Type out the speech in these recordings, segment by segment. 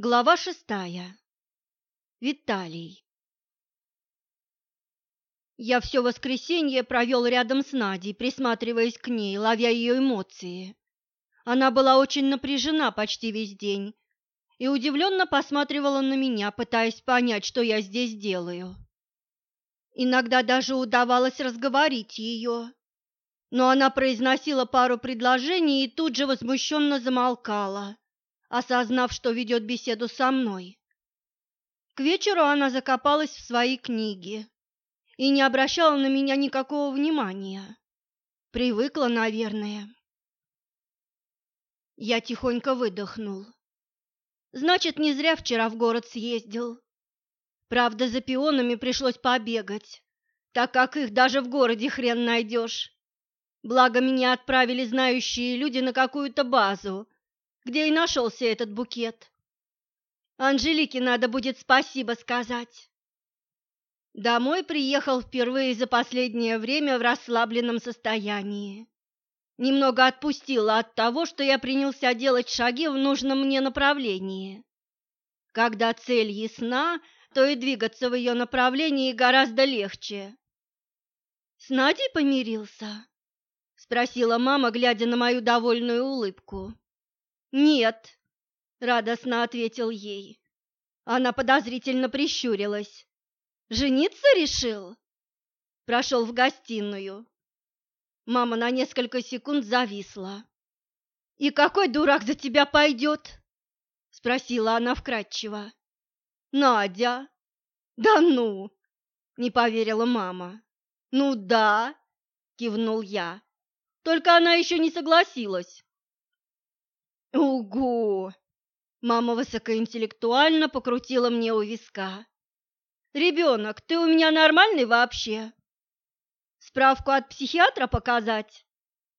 Глава шестая. Виталий. Я все воскресенье провел рядом с Надей, присматриваясь к ней, ловя ее эмоции. Она была очень напряжена почти весь день и удивленно посматривала на меня, пытаясь понять, что я здесь делаю. Иногда даже удавалось разговорить ее, но она произносила пару предложений и тут же возмущенно замолкала осознав, что ведет беседу со мной. К вечеру она закопалась в свои книги и не обращала на меня никакого внимания. Привыкла, наверное. Я тихонько выдохнул. Значит, не зря вчера в город съездил. Правда, за пионами пришлось побегать, так как их даже в городе хрен найдешь. Благо, меня отправили знающие люди на какую-то базу, где и нашелся этот букет. Анжелике надо будет спасибо сказать. Домой приехал впервые за последнее время в расслабленном состоянии. Немного отпустила от того, что я принялся делать шаги в нужном мне направлении. Когда цель ясна, то и двигаться в ее направлении гораздо легче. «С Надей помирился?» — спросила мама, глядя на мою довольную улыбку. «Нет», — радостно ответил ей. Она подозрительно прищурилась. «Жениться решил?» Прошел в гостиную. Мама на несколько секунд зависла. «И какой дурак за тебя пойдет?» Спросила она вкратчиво. «Надя!» «Да ну!» — не поверила мама. «Ну да!» — кивнул я. «Только она еще не согласилась». «Угу!» Мама высокоинтеллектуально покрутила мне у виска. «Ребенок, ты у меня нормальный вообще?» «Справку от психиатра показать?»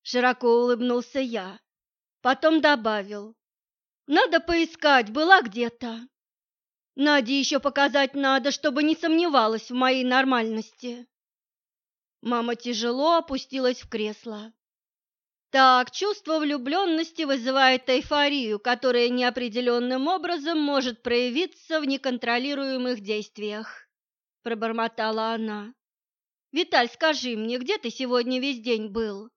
Широко улыбнулся я. Потом добавил. «Надо поискать, была где-то. Наде еще показать надо, чтобы не сомневалась в моей нормальности». Мама тяжело опустилась в кресло. Так, чувство влюбленности вызывает эйфорию, которая неопределенным образом может проявиться в неконтролируемых действиях, пробормотала она. Виталь, скажи мне, где ты сегодня весь день был?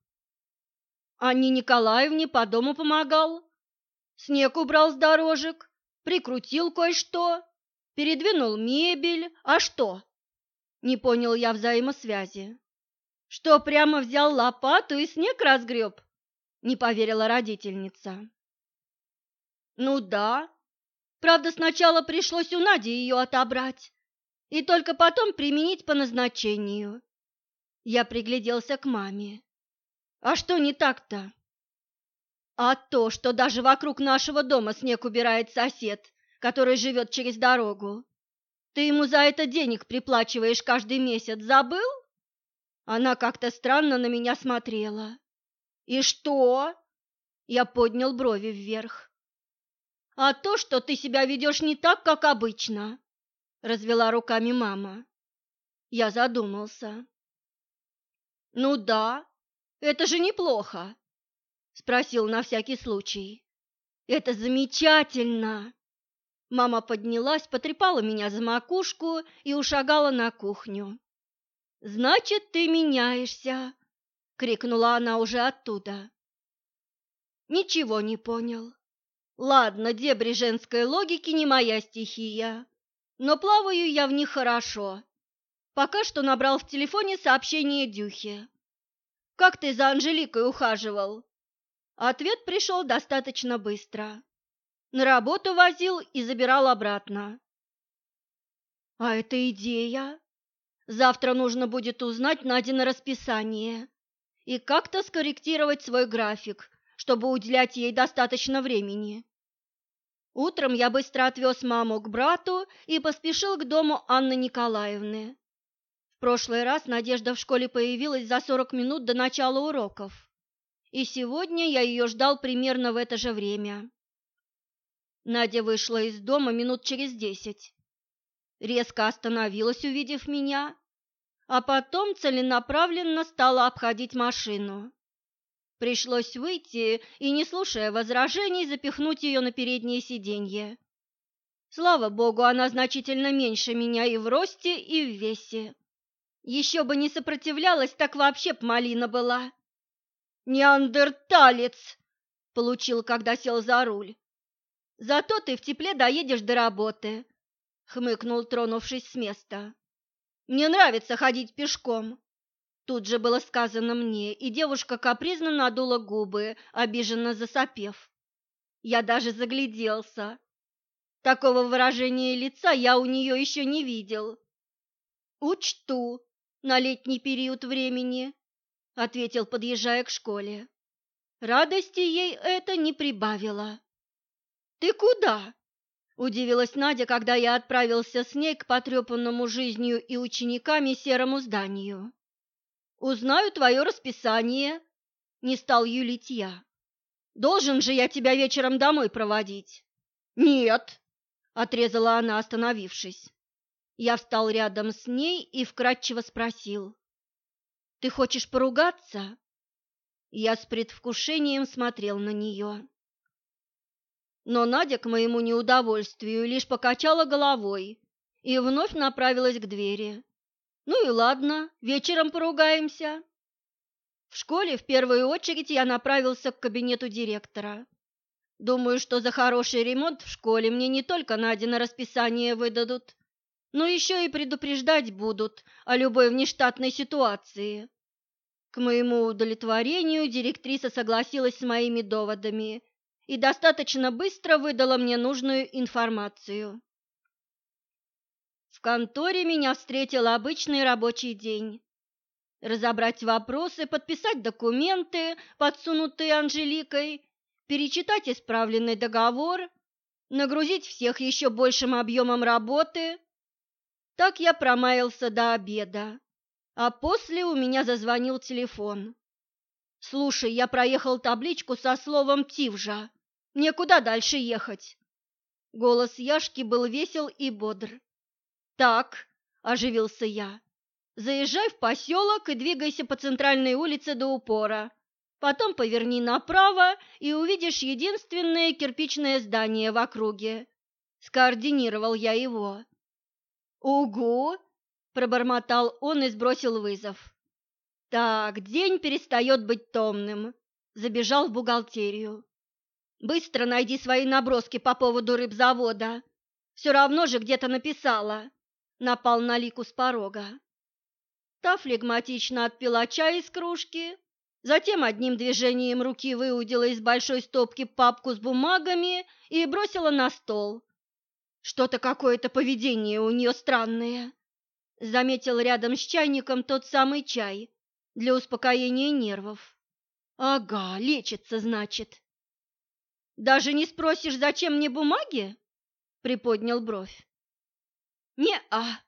Анне Николаевне по дому помогал. Снег убрал с дорожек, прикрутил кое-что, передвинул мебель. А что? Не понял я взаимосвязи. Что, прямо взял лопату и снег разгреб? Не поверила родительница. Ну да. Правда, сначала пришлось у Нади ее отобрать и только потом применить по назначению. Я пригляделся к маме. А что не так-то? А то, что даже вокруг нашего дома снег убирает сосед, который живет через дорогу. Ты ему за это денег приплачиваешь каждый месяц, забыл? Она как-то странно на меня смотрела. «И что?» Я поднял брови вверх. «А то, что ты себя ведешь не так, как обычно», — развела руками мама. Я задумался. «Ну да, это же неплохо», — спросил на всякий случай. «Это замечательно!» Мама поднялась, потрепала меня за макушку и ушагала на кухню. «Значит, ты меняешься!» — крикнула она уже оттуда. «Ничего не понял. Ладно, дебри женской логики не моя стихия, но плаваю я в них хорошо. Пока что набрал в телефоне сообщение Дюхи. «Как ты за Анжеликой ухаживал?» Ответ пришел достаточно быстро. На работу возил и забирал обратно. «А это идея!» Завтра нужно будет узнать Надино расписание и как-то скорректировать свой график, чтобы уделять ей достаточно времени. Утром я быстро отвез маму к брату и поспешил к дому Анны Николаевны. В прошлый раз Надежда в школе появилась за 40 минут до начала уроков, и сегодня я ее ждал примерно в это же время. Надя вышла из дома минут через десять резко остановилась, увидев меня, а потом целенаправленно стала обходить машину. Пришлось выйти и, не слушая возражений, запихнуть ее на переднее сиденье. Слава богу, она значительно меньше меня и в росте, и в весе. Еще бы не сопротивлялась, так вообще б малина была. Неандерталец! Получил, когда сел за руль. Зато ты в тепле доедешь до работы, хмыкнул, тронувшись с места. Мне нравится ходить пешком. Тут же было сказано мне, и девушка капризно надула губы, обиженно засопев. Я даже загляделся. Такого выражения лица я у нее еще не видел. «Учту на летний период времени», — ответил, подъезжая к школе. Радости ей это не прибавило. «Ты куда?» – удивилась Надя, когда я отправился с ней к потрепанному жизнью и учениками серому зданию. «Узнаю твое расписание», – не стал юлить я. «Должен же я тебя вечером домой проводить?» «Нет», – отрезала она, остановившись. Я встал рядом с ней и вкратчиво спросил. «Ты хочешь поругаться?» Я с предвкушением смотрел на нее. Но Надя, к моему неудовольствию, лишь покачала головой и вновь направилась к двери. «Ну и ладно, вечером поругаемся». В школе в первую очередь я направился к кабинету директора. Думаю, что за хороший ремонт в школе мне не только Надя на расписание выдадут, но еще и предупреждать будут о любой внештатной ситуации. К моему удовлетворению директриса согласилась с моими доводами и достаточно быстро выдала мне нужную информацию. В конторе меня встретил обычный рабочий день. Разобрать вопросы, подписать документы, подсунутые Анжеликой, перечитать исправленный договор, нагрузить всех еще большим объемом работы. Так я промаялся до обеда. А после у меня зазвонил телефон. «Слушай, я проехал табличку со словом «Тивжа». Мне куда дальше ехать?» Голос Яшки был весел и бодр. «Так», – оживился я, – «заезжай в поселок и двигайся по центральной улице до упора. Потом поверни направо и увидишь единственное кирпичное здание в округе». Скоординировал я его. «Угу!» пробормотал он и сбросил вызов. Так, день перестает быть томным. Забежал в бухгалтерию. Быстро найди свои наброски по поводу рыбзавода. Все равно же где-то написала. Напал на Лику с порога. Та флегматично отпила чай из кружки, затем одним движением руки выудила из большой стопки папку с бумагами и бросила на стол. Что-то какое-то поведение у нее странное. Заметил рядом с чайником тот самый чай для успокоения нервов. Ага, лечится, значит. Даже не спросишь, зачем мне бумаги? Приподнял бровь. Не-а,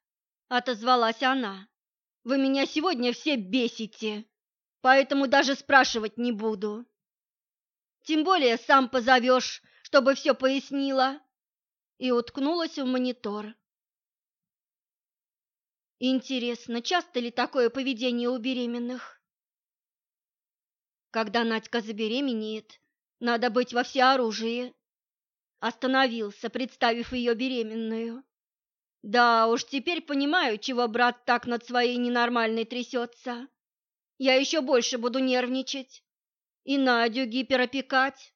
отозвалась она. Вы меня сегодня все бесите, поэтому даже спрашивать не буду. Тем более сам позовешь, чтобы все пояснила. И уткнулась в монитор. Интересно, часто ли такое поведение у беременных? Когда Надька забеременеет, надо быть во всеоружии. Остановился, представив ее беременную. Да уж, теперь понимаю, чего брат так над своей ненормальной трясется. Я еще больше буду нервничать и Надю гиперопекать.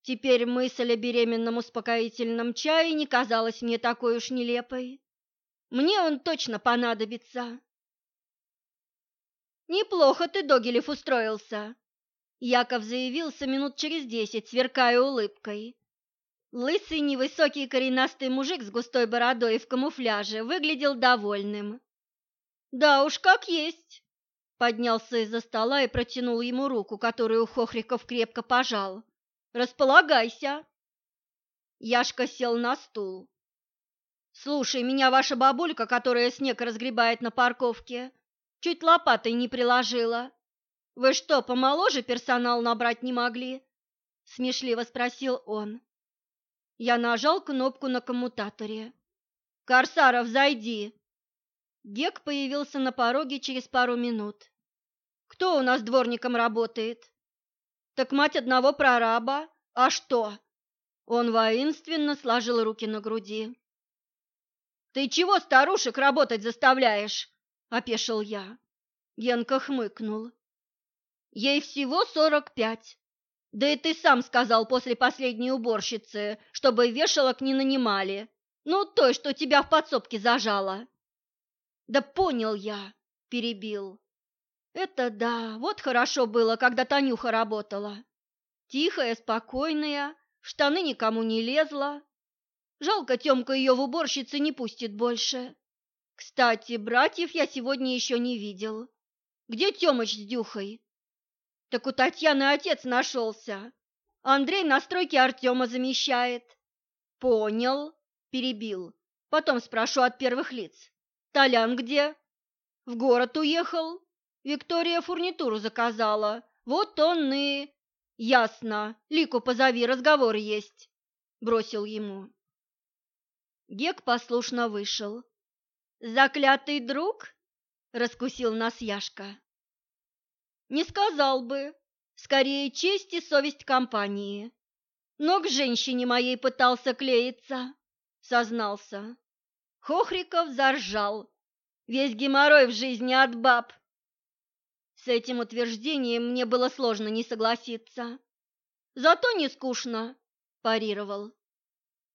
Теперь мысль о беременном успокоительном чае не казалась мне такой уж нелепой. Мне он точно понадобится. Неплохо ты, Догилев, устроился. Яков заявился минут через десять, сверкая улыбкой. Лысый, невысокий коренастый мужик с густой бородой и в камуфляже выглядел довольным. «Да уж, как есть!» Поднялся из-за стола и протянул ему руку, которую Хохриков крепко пожал. «Располагайся!» Яшка сел на стул. Слушай, меня ваша бабулька, которая снег разгребает на парковке, чуть лопатой не приложила. Вы что, помоложе персонал набрать не могли? Смешливо спросил он. Я нажал кнопку на коммутаторе. Корсаров, зайди. Гек появился на пороге через пару минут. Кто у нас дворником работает? Так мать одного прораба. А что? Он воинственно сложил руки на груди. «Ты чего старушек работать заставляешь?» – опешил я. Генка хмыкнул. «Ей всего сорок пять. Да и ты сам сказал после последней уборщицы, чтобы вешалок не нанимали. Ну, той, что тебя в подсобке зажала». «Да понял я», – перебил. «Это да, вот хорошо было, когда Танюха работала. Тихая, спокойная, штаны никому не лезла. Жалко, Тёмка ее в уборщице не пустит больше. Кстати, братьев я сегодня еще не видел. Где Тёмыч с Дюхой? Так у Татьяны отец нашелся. Андрей на стройке Артема замещает. Понял, перебил. Потом спрошу от первых лиц. Толян где? В город уехал. Виктория фурнитуру заказала. Вот он и... Ясно. Лику позови, разговор есть. Бросил ему. Гек послушно вышел. «Заклятый друг?» — раскусил нас Яшка. «Не сказал бы. Скорее, честь и совесть компании. Но к женщине моей пытался клеиться», — сознался. Хохриков заржал. Весь геморрой в жизни от баб. С этим утверждением мне было сложно не согласиться. «Зато не скучно», – парировал.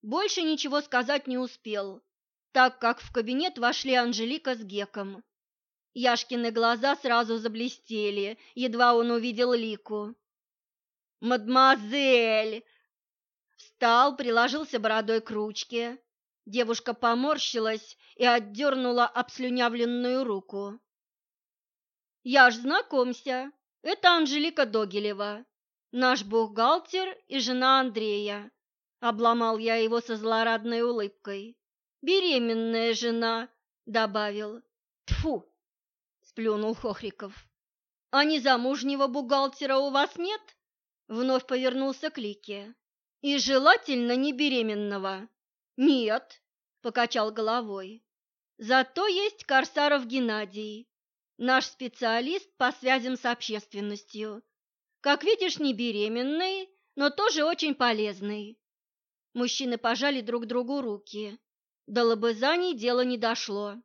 Больше ничего сказать не успел, так как в кабинет вошли Анжелика с Геком. Яшкины глаза сразу заблестели, едва он увидел Лику. «Мадемуазель!» Встал, приложился бородой к ручке. Девушка поморщилась и отдернула обслюнявленную руку. «Я ж знакомься, это Анжелика Догилева, наш бухгалтер и жена Андрея. Обломал я его со злорадной улыбкой. «Беременная жена», — добавил. Тфу, сплюнул Хохриков. «А незамужнего бухгалтера у вас нет?» Вновь повернулся к Лике. «И желательно не беременного». «Нет», — покачал головой. «Зато есть Корсаров Геннадий, наш специалист по связям с общественностью. Как видишь, не беременный, но тоже очень полезный. Мужчины пожали друг другу руки. До лобызаний дело не дошло.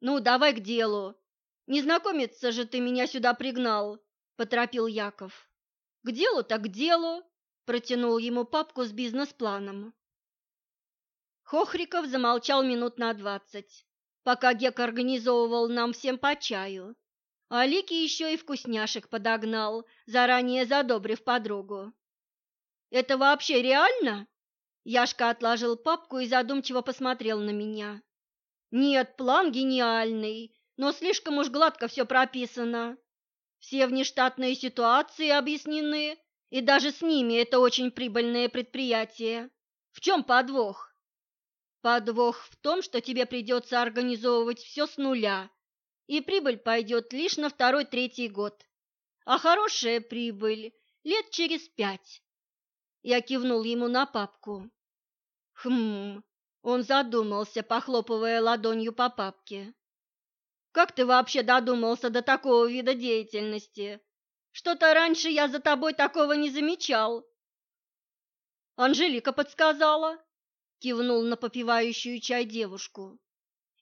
«Ну, давай к делу. Не знакомиться же ты меня сюда пригнал», — поторопил Яков. «К делу так к делу», — протянул ему папку с бизнес-планом. Хохриков замолчал минут на двадцать, пока Гек организовывал нам всем по чаю. А Лики еще и вкусняшек подогнал, заранее задобрив подругу. Это вообще реально? Яшка отложил папку и задумчиво посмотрел на меня. Нет, план гениальный, но слишком уж гладко все прописано. Все внештатные ситуации объяснены, и даже с ними это очень прибыльное предприятие. В чем подвох? Подвох в том, что тебе придется организовывать все с нуля, и прибыль пойдет лишь на второй-третий год. А хорошая прибыль лет через пять. Я кивнул ему на папку. Хм, он задумался, похлопывая ладонью по папке. Как ты вообще додумался до такого вида деятельности? Что-то раньше я за тобой такого не замечал. Анжелика подсказала, кивнул на попивающую чай девушку.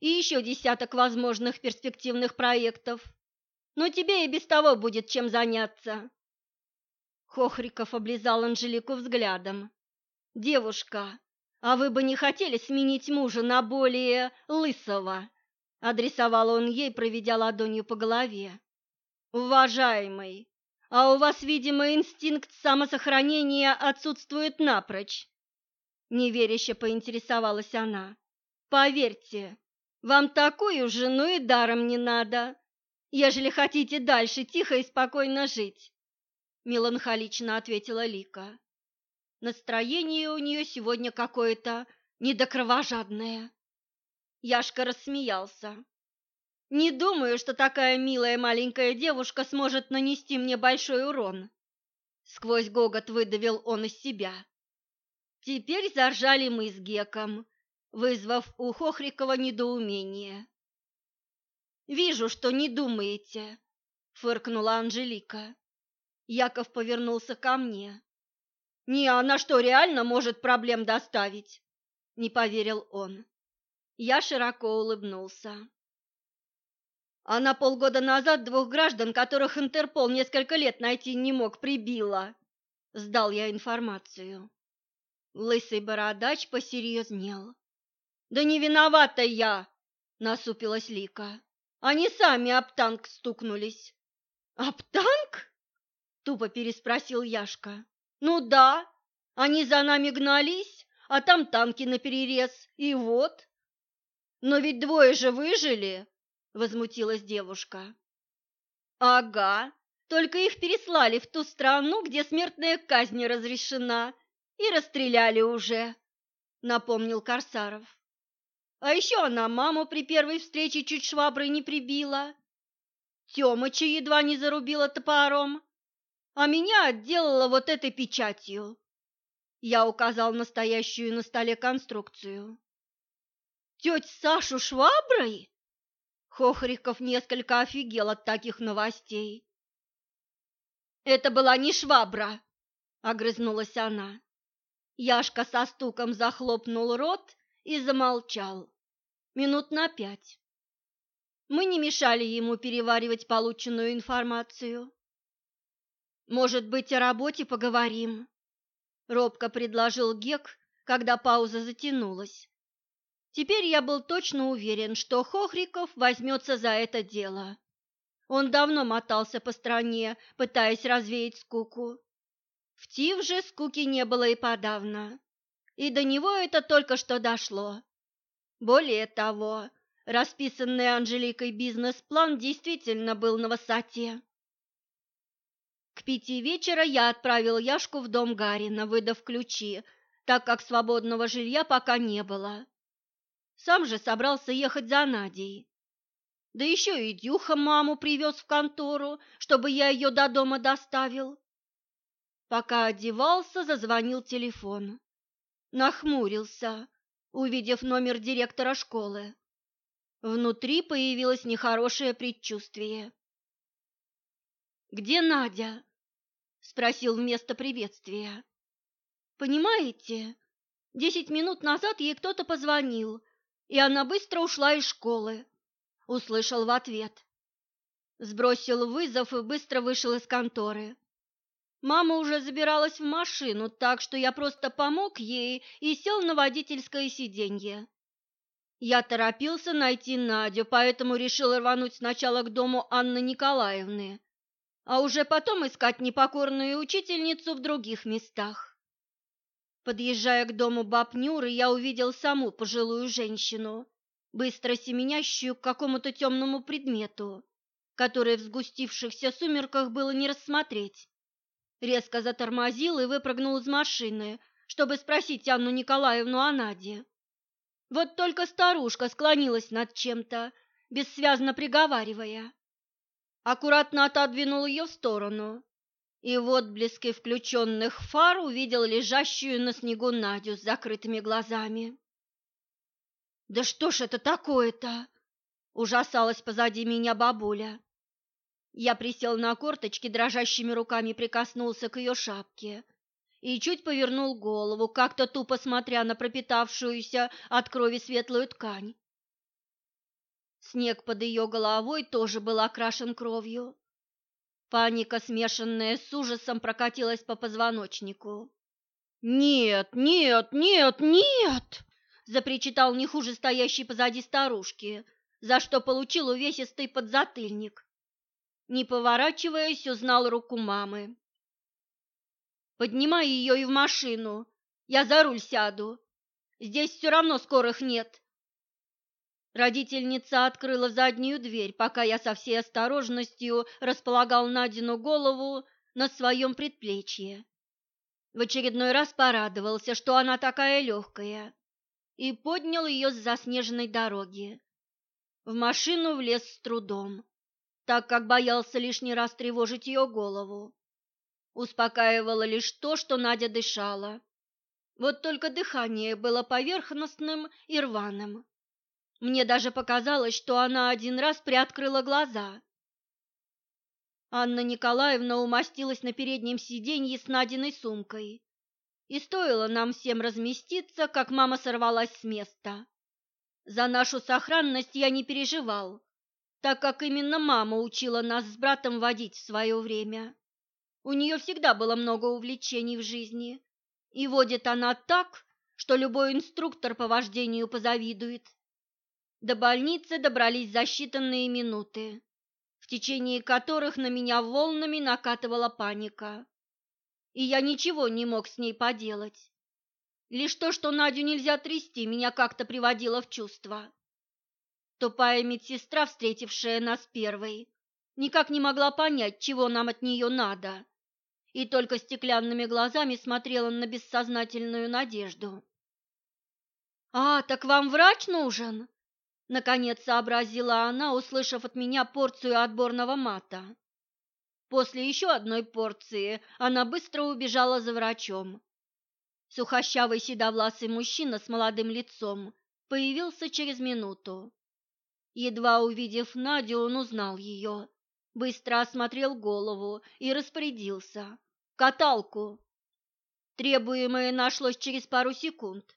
И еще десяток возможных перспективных проектов. Но тебе и без того будет чем заняться. Хохриков облизал Анжелику взглядом. «Девушка, а вы бы не хотели сменить мужа на более лысого?» Адресовал он ей, проведя ладонью по голове. «Уважаемый, а у вас, видимо, инстинкт самосохранения отсутствует напрочь?» Неверяще поинтересовалась она. «Поверьте, вам такую жену и даром не надо, ежели хотите дальше тихо и спокойно жить меланхолично ответила Лика. Настроение у нее сегодня какое-то недокровожадное. Яшка рассмеялся. Не думаю, что такая милая маленькая девушка сможет нанести мне большой урон. Сквозь гогот выдавил он из себя. Теперь заржали мы с Геком, вызвав у Хохрикова недоумение. «Вижу, что не думаете», — фыркнула Анжелика. Яков повернулся ко мне. Не, она что, реально может проблем доставить? Не поверил он. Я широко улыбнулся. Она полгода назад двух граждан, которых Интерпол несколько лет найти не мог, прибила. Сдал я информацию. Лысый бородач посерьезнел. «Да не виновата я!» — насупилась Лика. «Они сами об танк стукнулись». «Об танк?» — тупо переспросил Яшка. «Ну да, они за нами гнались, а там танки наперерез, и вот». «Но ведь двое же выжили!» — возмутилась девушка. «Ага, только их переслали в ту страну, где смертная казнь разрешена, и расстреляли уже», — напомнил Корсаров. «А еще она маму при первой встрече чуть шваброй не прибила. Тёмыча едва не зарубила топором, а меня отделала вот этой печатью». Я указал настоящую на столе конструкцию. «Теть Сашу шваброй?» Хохриков несколько офигел от таких новостей. «Это была не швабра!» — огрызнулась она. Яшка со стуком захлопнул рот и замолчал. Минут на пять. Мы не мешали ему переваривать полученную информацию. «Может быть, о работе поговорим?» — робко предложил Гек, когда пауза затянулась. Теперь я был точно уверен, что Хохриков возьмется за это дело. Он давно мотался по стране, пытаясь развеять скуку. В Тив же скуки не было и подавно. И до него это только что дошло. Более того, расписанный Анжеликой бизнес-план действительно был на высоте. К пяти вечера я отправил Яшку в дом Гарина, выдав ключи, так как свободного жилья пока не было. Сам же собрался ехать за Надей. Да еще и Дюха маму привез в контору, чтобы я ее до дома доставил. Пока одевался, зазвонил телефон. Нахмурился, увидев номер директора школы. Внутри появилось нехорошее предчувствие. «Где Надя?» – спросил вместо приветствия. «Понимаете, десять минут назад ей кто-то позвонил, и она быстро ушла из школы услышал в ответ. Сбросил вызов и быстро вышел из конторы. Мама уже забиралась в машину, так что я просто помог ей и сел на водительское сиденье. Я торопился найти Надю, поэтому решил рвануть сначала к дому Анны Николаевны, а уже потом искать непокорную учительницу в других местах. Подъезжая к дому баб Нюры, я увидел саму пожилую женщину, быстро семенящую к какому-то темному предмету, который в сгустившихся сумерках было не рассмотреть. Резко затормозил и выпрыгнул из машины, чтобы спросить Анну Николаевну о Наде. Вот только старушка склонилась над чем-то, бессвязно приговаривая. Аккуратно отодвинул ее в сторону, и в отблеске включенных фар увидел лежащую на снегу Надю с закрытыми глазами. «Да что ж это такое-то?» – ужасалась позади меня бабуля. Я присел на корточки, дрожащими руками прикоснулся к ее шапке и чуть повернул голову, как-то тупо смотря на пропитавшуюся от крови светлую ткань. Снег под ее головой тоже был окрашен кровью. Паника, смешанная с ужасом, прокатилась по позвоночнику. «Нет, нет, нет, нет!» запричитал не хуже стоящей позади старушки, за что получил увесистый подзатыльник. Не поворачиваясь, узнал руку мамы. «Поднимай ее и в машину, я за руль сяду. Здесь все равно скорых нет». Родительница открыла заднюю дверь, пока я со всей осторожностью располагал Надину голову на своем предплечье. В очередной раз порадовался, что она такая легкая и поднял ее с заснеженной дороги. В машину влез с трудом, так как боялся лишний раз тревожить ее голову. Успокаивало лишь то, что Надя дышала. Вот только дыхание было поверхностным и рваным. Мне даже показалось, что она один раз приоткрыла глаза. Анна Николаевна умостилась на переднем сиденье с Надиной сумкой И стоило нам всем разместиться, как мама сорвалась с места. За нашу сохранность я не переживал, так как именно мама учила нас с братом водить в свое время. У нее всегда было много увлечений в жизни, и водит она так, что любой инструктор по вождению позавидует. До больницы добрались за считанные минуты, в течение которых на меня волнами накатывала паника. И я ничего не мог с ней поделать. Лишь то, что Надю нельзя трясти, меня как-то приводило в чувство. Тупая медсестра, встретившая нас первой, никак не могла понять, чего нам от нее надо, и только стеклянными глазами смотрела на бессознательную надежду. «А, так вам врач нужен?» Наконец сообразила она, услышав от меня порцию отборного мата. После еще одной порции она быстро убежала за врачом. Сухощавый седовласый мужчина с молодым лицом появился через минуту. Едва увидев Надю, он узнал ее, быстро осмотрел голову и распорядился. «Каталку!» Требуемое нашлось через пару секунд.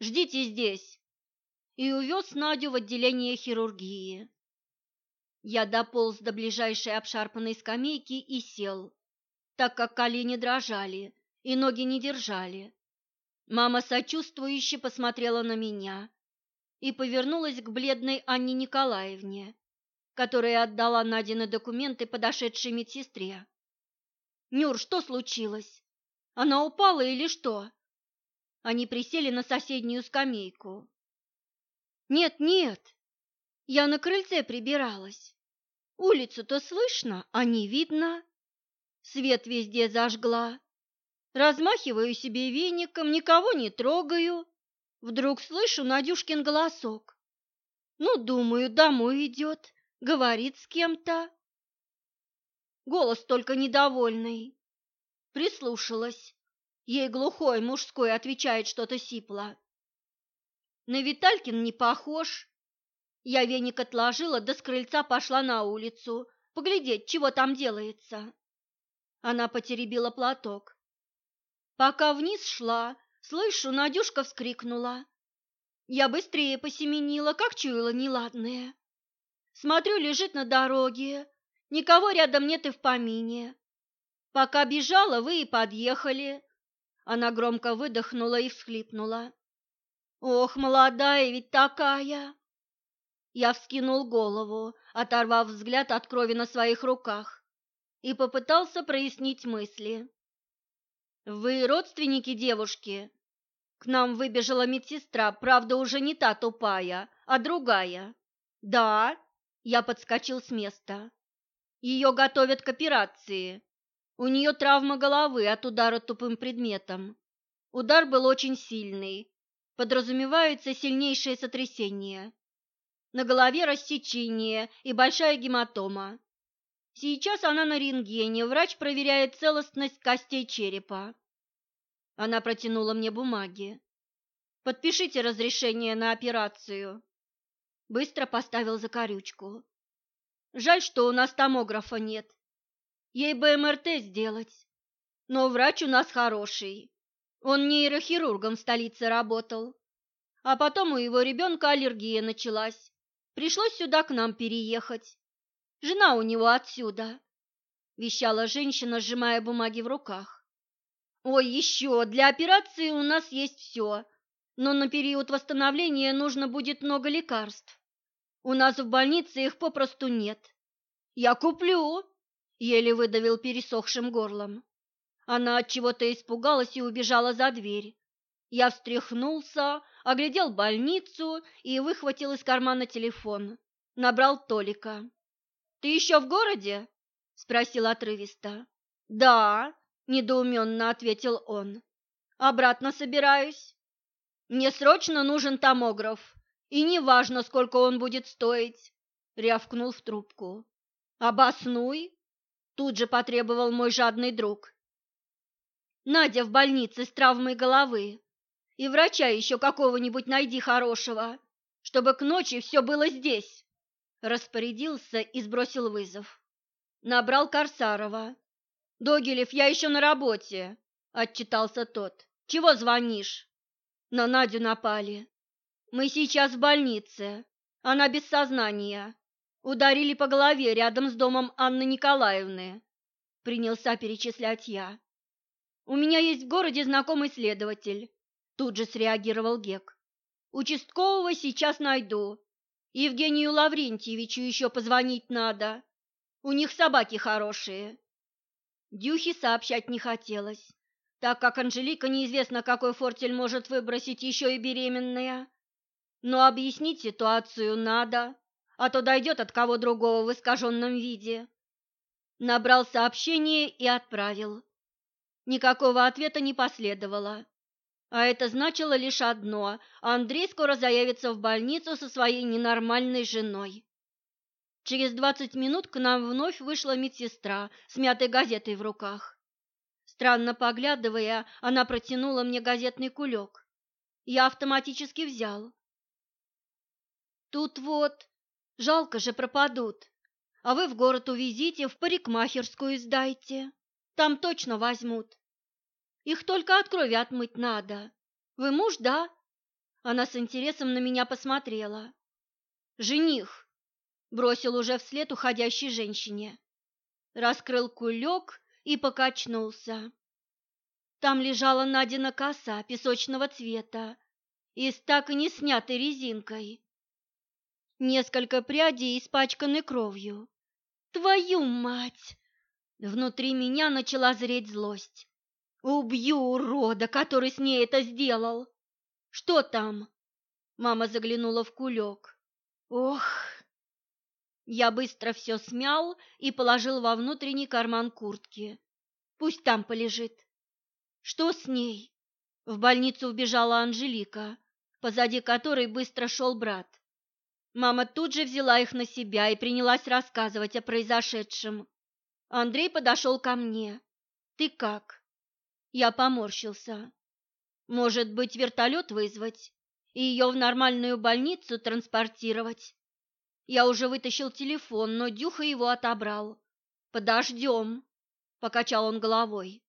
«Ждите здесь!» И увез Надю в отделение хирургии. Я дополз до ближайшей обшарпанной скамейки и сел, так как колени дрожали и ноги не держали. Мама сочувствующе посмотрела на меня и повернулась к бледной Анне Николаевне, которая отдала Надины документы подошедшей медсестре. «Нюр, что случилось? Она упала или что?» Они присели на соседнюю скамейку. Нет, нет, я на крыльце прибиралась. Улицу-то слышно, а не видно. Свет везде зажгла. Размахиваю себе веником, никого не трогаю. Вдруг слышу Надюшкин голосок. Ну, думаю, домой идет, говорит с кем-то. Голос только недовольный. Прислушалась. Ей глухой мужской отвечает что-то сипло. На Виталькин не похож. Я веник отложила, да с крыльца пошла на улицу, поглядеть, чего там делается. Она потеребила платок. Пока вниз шла, слышу, Надюшка вскрикнула. Я быстрее посеменила, как чуяла неладное. Смотрю, лежит на дороге, никого рядом нет и в помине. Пока бежала, вы и подъехали. Она громко выдохнула и всхлипнула. Ох, молодая ведь такая! Я вскинул голову, оторвав взгляд от крови на своих руках, и попытался прояснить мысли. «Вы родственники девушки?» К нам выбежала медсестра, правда, уже не та тупая, а другая. «Да», — я подскочил с места. «Ее готовят к операции. У нее травма головы от удара тупым предметом. Удар был очень сильный, подразумевается сильнейшее сотрясение. На голове рассечение и большая гематома. Сейчас она на рентгене, врач проверяет целостность костей черепа. Она протянула мне бумаги. Подпишите разрешение на операцию. Быстро поставил закорючку. Жаль, что у нас томографа нет. Ей бы МРТ сделать. Но врач у нас хороший. Он нейрохирургом в столице работал. А потом у его ребенка аллергия началась. Пришлось сюда к нам переехать. Жена у него отсюда, — вещала женщина, сжимая бумаги в руках. Ой, еще, для операции у нас есть все, но на период восстановления нужно будет много лекарств. У нас в больнице их попросту нет. Я куплю, — еле выдавил пересохшим горлом. Она от чего-то испугалась и убежала за дверь. Я встряхнулся, оглядел больницу и выхватил из кармана телефон. Набрал Толика. «Ты еще в городе?» – спросил отрывисто. «Да», – недоуменно ответил он. «Обратно собираюсь. Мне срочно нужен томограф, и неважно, сколько он будет стоить», – рявкнул в трубку. «Обоснуй», – тут же потребовал мой жадный друг. Надя в больнице с травмой головы. И врача еще какого-нибудь найди хорошего, чтобы к ночи все было здесь. Распорядился и сбросил вызов. Набрал Корсарова. «Догилев, я еще на работе», — отчитался тот. Чего звонишь? На Надю напали. Мы сейчас в больнице. Она без сознания. Ударили по голове рядом с домом Анны Николаевны. Принялся перечислять я. У меня есть в городе знакомый следователь. Тут же среагировал Гек. Участкового сейчас найду. Евгению Лаврентьевичу еще позвонить надо. У них собаки хорошие. Дюхе сообщать не хотелось, так как Анжелика неизвестно, какой фортель может выбросить еще и беременная. Но объяснить ситуацию надо, а то дойдет от кого другого в искаженном виде. Набрал сообщение и отправил. Никакого ответа не последовало. А это значило лишь одно – Андрей скоро заявится в больницу со своей ненормальной женой. Через двадцать минут к нам вновь вышла медсестра с мятой газетой в руках. Странно поглядывая, она протянула мне газетный кулек. Я автоматически взял. Тут вот, жалко же пропадут. А вы в город увезите, в парикмахерскую сдайте. Там точно возьмут. Их только от крови отмыть надо. Вы муж, да? Она с интересом на меня посмотрела. Жених, бросил уже вслед уходящей женщине. Раскрыл кулек и покачнулся. Там лежала Надина коса песочного цвета и с так и не снятой резинкой. Несколько прядей испачканы кровью. Твою мать! Внутри меня начала зреть злость. Убью урода, который с ней это сделал. Что там? Мама заглянула в кулек. Ох! Я быстро все смял и положил во внутренний карман куртки. Пусть там полежит. Что с ней? В больницу убежала Анжелика, позади которой быстро шел брат. Мама тут же взяла их на себя и принялась рассказывать о произошедшем. Андрей подошел ко мне. «Ты как?» Я поморщился. Может быть, вертолет вызвать и ее в нормальную больницу транспортировать? Я уже вытащил телефон, но Дюха его отобрал. «Подождем», — покачал он головой.